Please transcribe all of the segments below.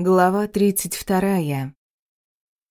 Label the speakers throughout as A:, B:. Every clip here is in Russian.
A: Глава 32.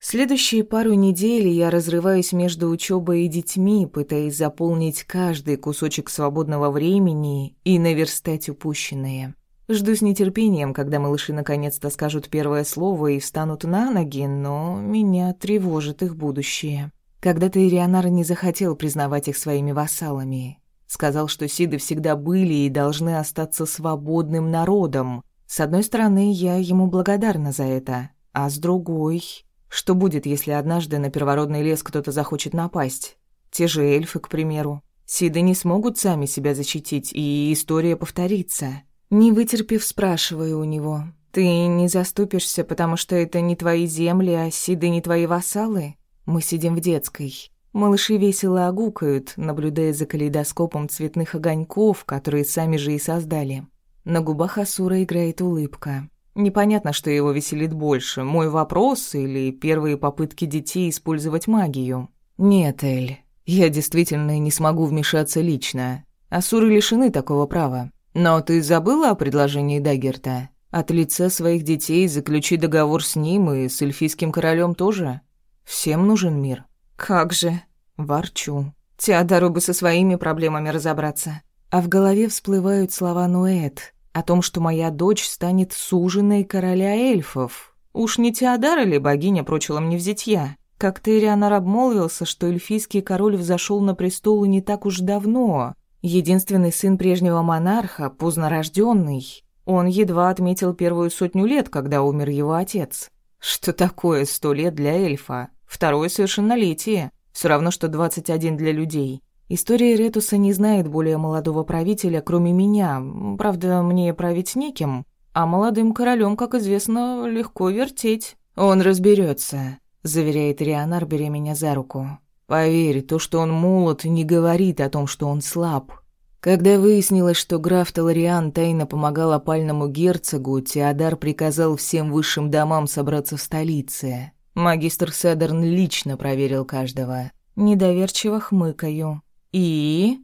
A: Следующие пару недель я разрываюсь между учебой и детьми, пытаясь заполнить каждый кусочек свободного времени и наверстать упущенное. Жду с нетерпением, когда малыши наконец-то скажут первое слово и встанут на ноги, но меня тревожит их будущее. Когда-то Ирианар не захотел признавать их своими вассалами. Сказал, что Сиды всегда были и должны остаться свободным народом, с одной стороны, я ему благодарна за это, а с другой... Что будет, если однажды на первородный лес кто-то захочет напасть? Те же эльфы, к примеру. Сиды не смогут сами себя защитить, и история повторится. Не вытерпев, спрашиваю у него. «Ты не заступишься, потому что это не твои земли, а Сиды не твои вассалы?» Мы сидим в детской. Малыши весело огукают, наблюдая за калейдоскопом цветных огоньков, которые сами же и создали. На губах Асура играет улыбка. Непонятно, что его веселит больше, мой вопрос или первые попытки детей использовать магию. Нет, Эль, я действительно не смогу вмешаться лично. Асуры лишены такого права. Но ты забыла о предложении Дагерта? От лица своих детей заключи договор с ним и с эльфийским королем тоже. Всем нужен мир. Как же? Ворчу. Теодору бы со своими проблемами разобраться. А в голове всплывают слова Нуэт о том, что моя дочь станет суженой короля эльфов. Уж не Теодора ли богиня прочила мне взятья? Как-то Ирианар обмолвился, что эльфийский король взошел на престол не так уж давно. Единственный сын прежнего монарха, поздно рожденный. Он едва отметил первую сотню лет, когда умер его отец. Что такое сто лет для эльфа? Второе совершеннолетие. Все равно, что двадцать один для людей. История Ретуса не знает более молодого правителя, кроме меня. Правда, мне править неким. А молодым королем, как известно, легко вертеть. Он разберется, заверяет Рианар, беря меня за руку. Поверь, то, что он молод, не говорит о том, что он слаб. Когда выяснилось, что граф Талариан тайно помогал опальному герцогу, Теодар приказал всем высшим домам собраться в столице. Магистр Седерн лично проверил каждого. Недоверчиво хмыкаю. И?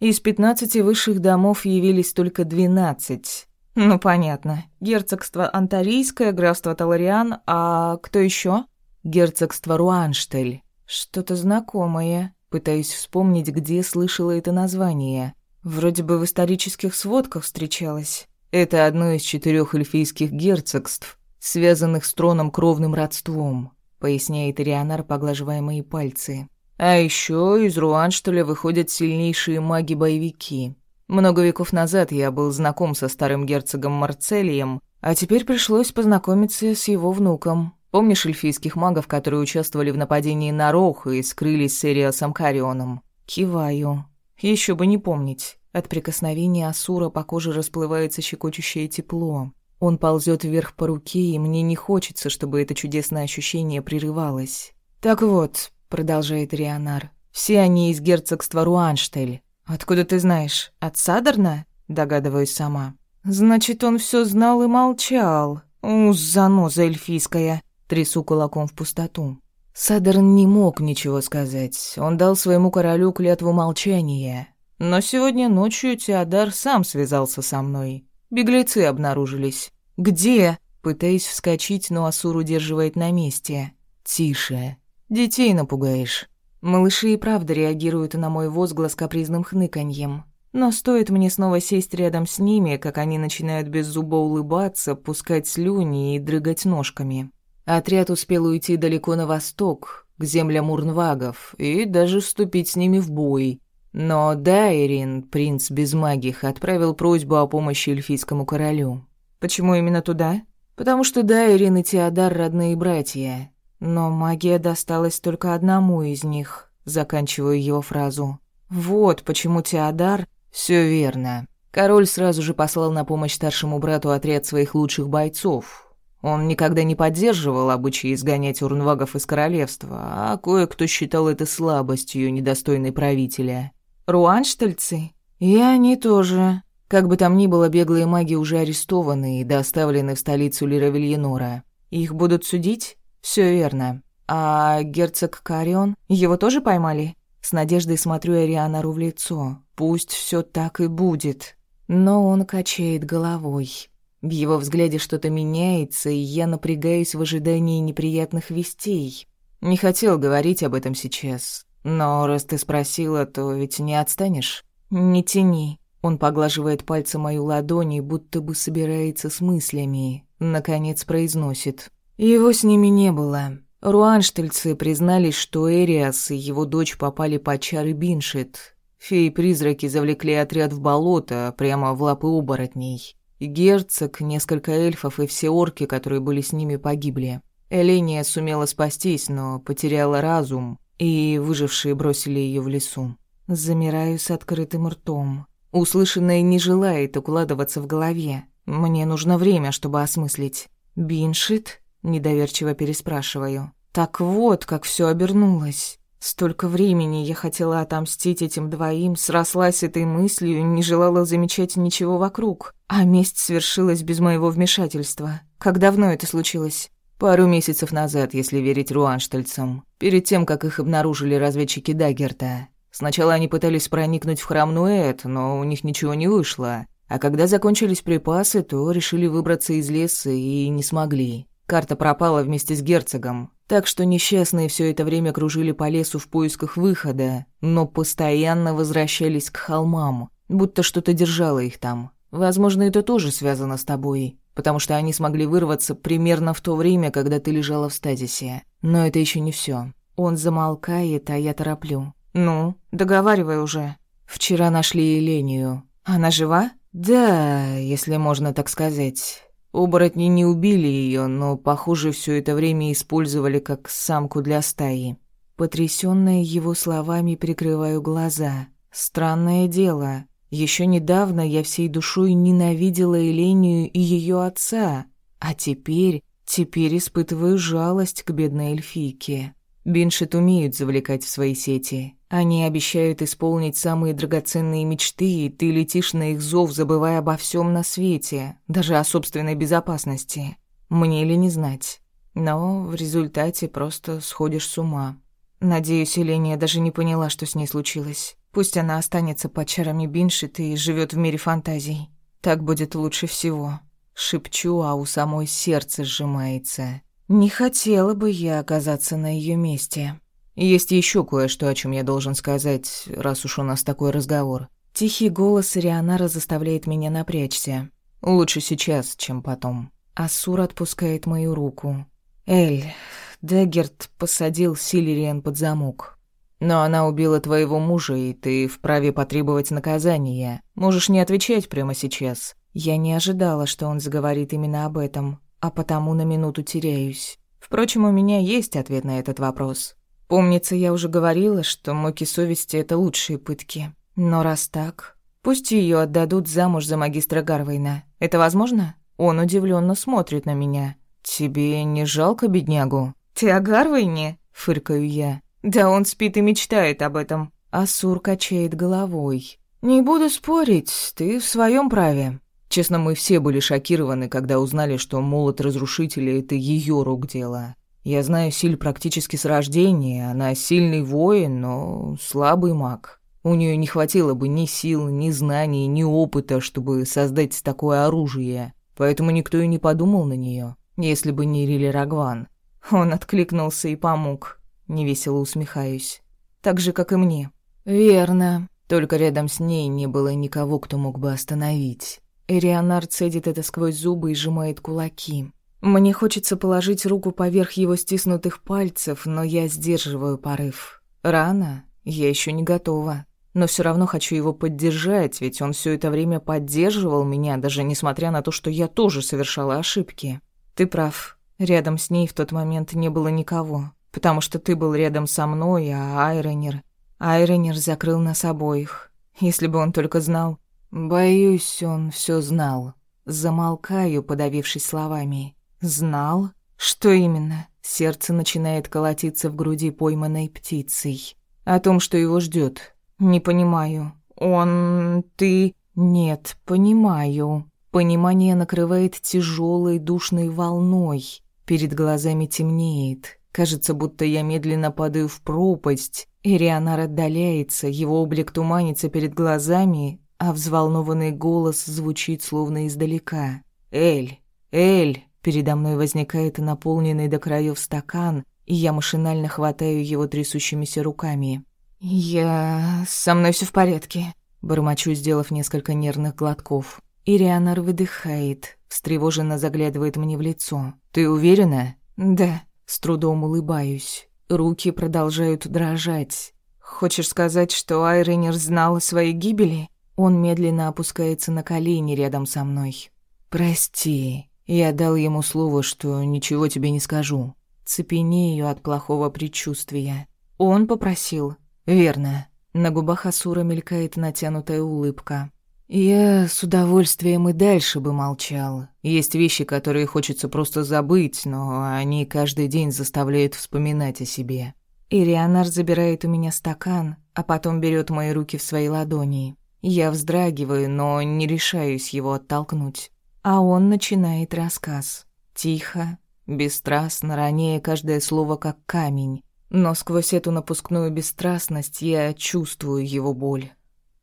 A: Из пятнадцати высших домов явились только двенадцать. Ну, понятно. Герцогство Антарийское, графство Талариан, а кто еще? Герцогство Руанштель. Что-то знакомое. Пытаюсь вспомнить, где слышала это название. Вроде бы в исторических сводках встречалось. Это одно из четырех эльфийских герцогств, связанных с троном кровным родством, поясняет Рионар, поглаживая мои пальцы. А еще из Руан, что ли, выходят сильнейшие маги-боевики. Много веков назад я был знаком со старым герцогом Марцелием, а теперь пришлось познакомиться с его внуком. Помнишь эльфийских магов, которые участвовали в нападении на Рох и скрылись с Эриасом Карионом? Киваю. Еще бы не помнить. От прикосновения Асура по коже расплывается щекочущее тепло. Он ползет вверх по руке, и мне не хочется, чтобы это чудесное ощущение прерывалось. Так вот, продолжает Рианар. «Все они из герцогства Руанштель. Откуда ты знаешь? От Садерна?» Догадываюсь сама. «Значит, он все знал и молчал. У, заноза эльфийская!» Трясу кулаком в пустоту. Садерн не мог ничего сказать. Он дал своему королю клятву молчания. Но сегодня ночью Теодар сам связался со мной. Беглецы обнаружились. «Где?» Пытаясь вскочить, но Асур удерживает на месте. «Тише. Детей напугаешь. Малыши и правда реагируют на мой возглас капризным хныканьем. Но стоит мне снова сесть рядом с ними, как они начинают без зуба улыбаться, пускать слюни и дрыгать ножками. Отряд успел уйти далеко на восток, к землям урнвагов, и даже вступить с ними в бой. Но Дайрин, принц без магих, отправил просьбу о помощи эльфийскому королю. Почему именно туда? Потому что Дайрин и Теодар родные братья, но магия досталась только одному из них, заканчиваю его фразу. Вот почему Теодар... Все верно. Король сразу же послал на помощь старшему брату отряд своих лучших бойцов. Он никогда не поддерживал обычаи изгонять урнвагов из королевства, а кое-кто считал это слабостью, недостойной правителя. Руанштальцы? И они тоже. Как бы там ни было, беглые маги уже арестованы и доставлены в столицу Лиравильенора. Их будут судить? Все верно. А герцог Карион, его тоже поймали? С надеждой смотрю Арианару в лицо. Пусть все так и будет. Но он качает головой. В его взгляде что-то меняется, и я напрягаюсь в ожидании неприятных вестей. Не хотел говорить об этом сейчас, но раз ты спросила, то ведь не отстанешь. Не тяни. Он поглаживает пальцем мою ладонь будто бы собирается с мыслями. Наконец произносит. Его с ними не было. Руанштельцы признались, что Эриас и его дочь попали под чары Биншит. Феи-призраки завлекли отряд в болото, прямо в лапы оборотней. Герцог, несколько эльфов и все орки, которые были с ними, погибли. Эления сумела спастись, но потеряла разум, и выжившие бросили ее в лесу. Замираю с открытым ртом. Услышанное не желает укладываться в голове. Мне нужно время, чтобы осмыслить. «Биншит?» — недоверчиво переспрашиваю. «Так вот, как все обернулось. Столько времени я хотела отомстить этим двоим, срослась этой мыслью, не желала замечать ничего вокруг. А месть свершилась без моего вмешательства. Как давно это случилось?» Пару месяцев назад, если верить руанштальцам, перед тем, как их обнаружили разведчики Даггерта. Сначала они пытались проникнуть в храм Нуэт, но у них ничего не вышло. А когда закончились припасы, то решили выбраться из леса и не смогли. Карта пропала вместе с герцогом, так что несчастные все это время кружили по лесу в поисках выхода, но постоянно возвращались к холмам, будто что-то держало их там. Возможно, это тоже связано с тобой потому что они смогли вырваться примерно в то время, когда ты лежала в стазисе. Но это еще не все. Он замолкает, а я тороплю. «Ну, договаривай уже». «Вчера нашли Елению. Она жива?» «Да, если можно так сказать. Оборотни не убили ее, но, похоже, все это время использовали как самку для стаи». Потрясённая его словами, прикрываю глаза. «Странное дело. Еще недавно я всей душой ненавидела Элению и ее отца, а теперь, теперь испытываю жалость к бедной эльфийке. Биншит умеют завлекать в свои сети. Они обещают исполнить самые драгоценные мечты, и ты летишь на их зов, забывая обо всем на свете, даже о собственной безопасности. Мне ли не знать? Но в результате просто сходишь с ума. Надеюсь, Еления даже не поняла, что с ней случилось. Пусть она останется под чарами Биншит и живет в мире фантазий. Так будет лучше всего. Шепчу, а у самой сердце сжимается. Не хотела бы я оказаться на ее месте. Есть еще кое-что, о чем я должен сказать, раз уж у нас такой разговор. Тихий голос Рианара заставляет меня напрячься. Лучше сейчас, чем потом. Асур отпускает мою руку. Эль, Дегерт посадил Силериан под замок. Но она убила твоего мужа, и ты вправе потребовать наказания. Можешь не отвечать прямо сейчас». Я не ожидала, что он заговорит именно об этом, а потому на минуту теряюсь. Впрочем, у меня есть ответ на этот вопрос. Помнится, я уже говорила, что муки совести — это лучшие пытки. Но раз так, пусть ее отдадут замуж за магистра Гарвейна. Это возможно? Он удивленно смотрит на меня. «Тебе не жалко беднягу?» «Ты о Гарвейне?» — фыркаю я. Да он спит и мечтает об этом. Асур качает головой. Не буду спорить, ты в своем праве. Честно, мы все были шокированы, когда узнали, что молот разрушителя — это ее рук дело. Я знаю Силь практически с рождения, она сильный воин, но слабый маг. У нее не хватило бы ни сил, ни знаний, ни опыта, чтобы создать такое оружие. Поэтому никто и не подумал на нее, если бы не Рили Рагван. Он откликнулся и помог. Невесело усмехаюсь. Так же, как и мне. Верно. Только рядом с ней не было никого, кто мог бы остановить. Эрионар цедит это сквозь зубы и сжимает кулаки. Мне хочется положить руку поверх его стиснутых пальцев, но я сдерживаю порыв. Рано, я еще не готова. Но все равно хочу его поддержать, ведь он все это время поддерживал меня, даже несмотря на то, что я тоже совершала ошибки. Ты прав. Рядом с ней в тот момент не было никого потому что ты был рядом со мной, а Айронер... Айронер закрыл нас обоих. Если бы он только знал... Боюсь, он все знал. Замолкаю, подавившись словами. Знал? Что именно? Сердце начинает колотиться в груди пойманной птицей. О том, что его ждет. Не понимаю. Он... ты... Нет, понимаю. Понимание накрывает тяжелой душной волной. Перед глазами темнеет. Кажется, будто я медленно падаю в пропасть. Ирианар отдаляется, его облик туманится перед глазами, а взволнованный голос звучит словно издалека. «Эль! Эль!» Передо мной возникает наполненный до краев стакан, и я машинально хватаю его трясущимися руками. «Я... со мной все в порядке», — бормочу, сделав несколько нервных глотков. Ирианар выдыхает, встревоженно заглядывает мне в лицо. «Ты уверена?» «Да». С трудом улыбаюсь. Руки продолжают дрожать. «Хочешь сказать, что Айренер знал о своей гибели?» Он медленно опускается на колени рядом со мной. «Прости, я дал ему слово, что ничего тебе не скажу. Цепенею от плохого предчувствия. Он попросил. Верно. На губах Асура мелькает натянутая улыбка. Я с удовольствием и дальше бы молчал. Есть вещи, которые хочется просто забыть, но они каждый день заставляют вспоминать о себе. Ирианар забирает у меня стакан, а потом берет мои руки в свои ладони. Я вздрагиваю, но не решаюсь его оттолкнуть. А он начинает рассказ. Тихо, бесстрастно, роняя каждое слово как камень. Но сквозь эту напускную бесстрастность я чувствую его боль.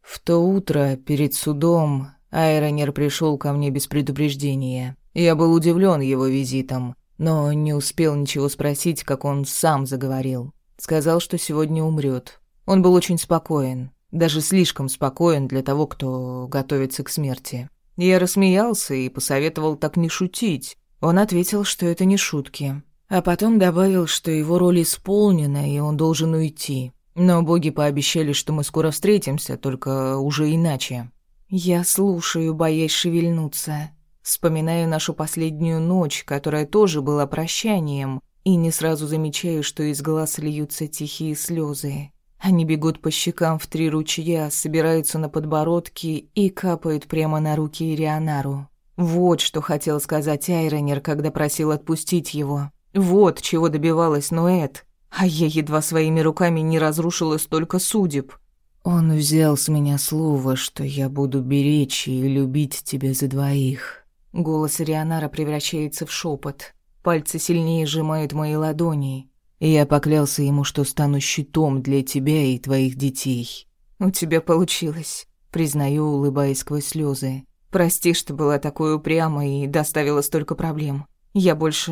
A: В то утро перед судом Айронер пришел ко мне без предупреждения. Я был удивлен его визитом, но не успел ничего спросить, как он сам заговорил. Сказал, что сегодня умрет. Он был очень спокоен, даже слишком спокоен для того, кто готовится к смерти. Я рассмеялся и посоветовал так не шутить. Он ответил, что это не шутки. А потом добавил, что его роль исполнена, и он должен уйти. Но боги пообещали, что мы скоро встретимся, только уже иначе. Я слушаю, боясь шевельнуться. Вспоминаю нашу последнюю ночь, которая тоже была прощанием, и не сразу замечаю, что из глаз льются тихие слезы. Они бегут по щекам в три ручья, собираются на подбородке и капают прямо на руки Ирианару. Вот что хотел сказать Айронер, когда просил отпустить его. Вот чего добивалась Ноэт. А я едва своими руками не разрушила столько судеб. Он взял с меня слово, что я буду беречь и любить тебя за двоих. Голос Рианара превращается в шепот. Пальцы сильнее сжимают мои ладони. И я поклялся ему, что стану щитом для тебя и твоих детей. У тебя получилось, признаю, улыбаясь сквозь слезы. Прости, что была такой упрямой и доставила столько проблем. Я больше...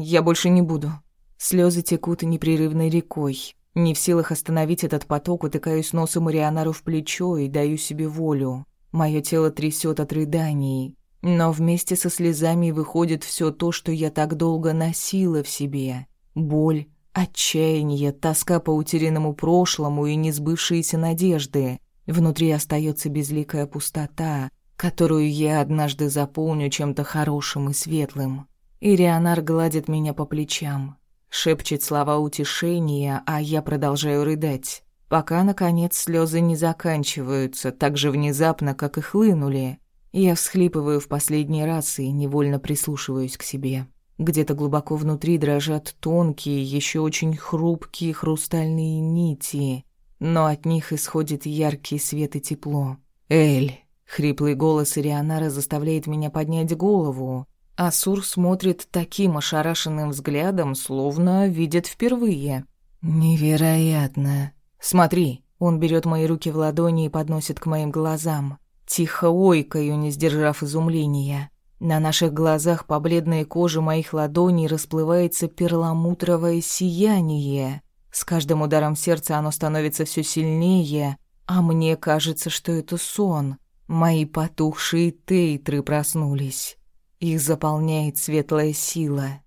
A: я больше не буду. Слезы текут непрерывной рекой. Не в силах остановить этот поток, утыкаюсь носом Марианару в плечо и даю себе волю. Мое тело трясет от рыданий, но вместе со слезами выходит все то, что я так долго носила в себе. Боль, отчаяние, тоска по утерянному прошлому и несбывшиеся надежды. Внутри остается безликая пустота, которую я однажды заполню чем-то хорошим и светлым. Ирианар гладит меня по плечам. Шепчет слова утешения, а я продолжаю рыдать. Пока, наконец, слезы не заканчиваются так же внезапно, как и хлынули. Я всхлипываю в последний раз и невольно прислушиваюсь к себе. Где-то глубоко внутри дрожат тонкие, еще очень хрупкие хрустальные нити, но от них исходит яркий свет и тепло. «Эль!» — хриплый голос Ирианара заставляет меня поднять голову. Асур смотрит таким ошарашенным взглядом, словно видит впервые. «Невероятно!» «Смотри!» Он берет мои руки в ладони и подносит к моим глазам. Тихо ойкаю, не сдержав изумления. На наших глазах по бледной коже моих ладоней расплывается перламутровое сияние. С каждым ударом сердца оно становится все сильнее, а мне кажется, что это сон. Мои потухшие тейтры проснулись. Их заполняет светлая сила.